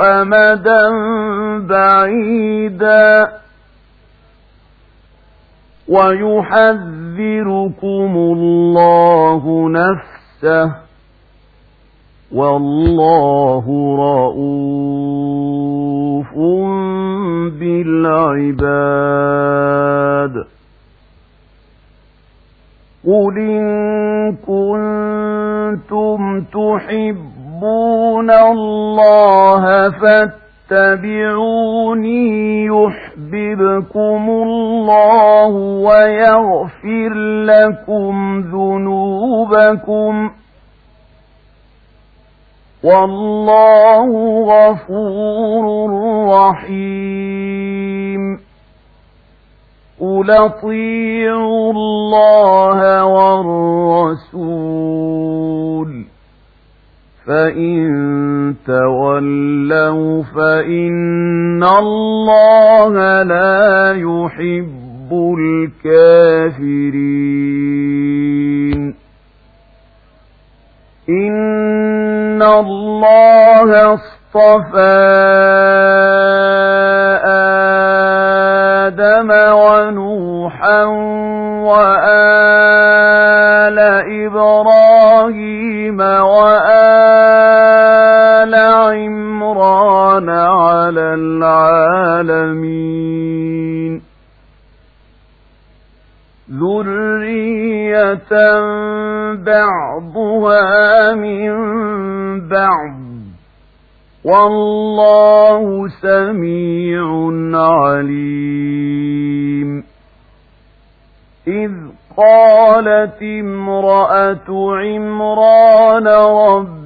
أمدا بعيدا ويحذركم الله نفسه والله رؤوف بالعباد قل إن كنتم تحبون الله فاتقوا اتبعوني يحببكم الله ويغفر لكم ذنوبكم والله غفور رحيم قل أطيعوا الله والرسول فإن تولوا فإن الله لا يحب الكافرين إن الله اصطفى آدم ونوحا وآل إبراهيم وآل على العالمين. ذرية بعضها من بعض. والله سميع عليم. إذ قالت امرأة عمران رب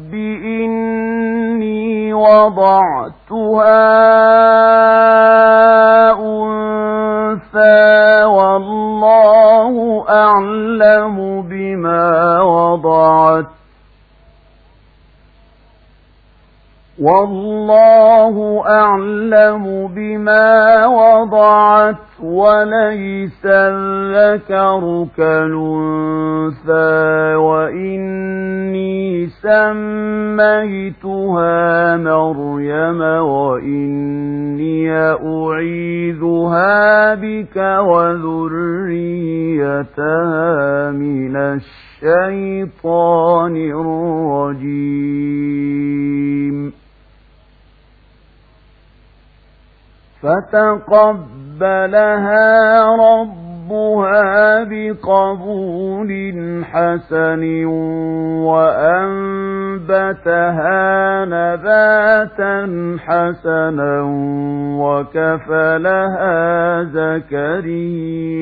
إني وضعتها أنثى والله أعلم بما وضعت والله أعلم بما وضعت وليس الذكر كالأنثى وإني سميتها مريم وإني أعيذها بك وذريتها من الشيطان الرجيم فتقبلها ربها بقبول حسن وأنبتها نباتا حسنا وكفلها زكريا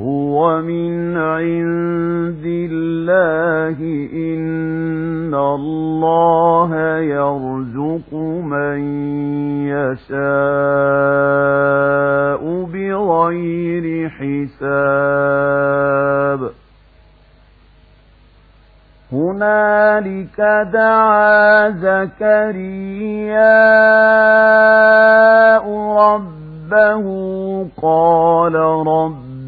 هو من عند الله إن الله يرزق من يشاء بغير حساب هنالك دعا زكرياء رب قال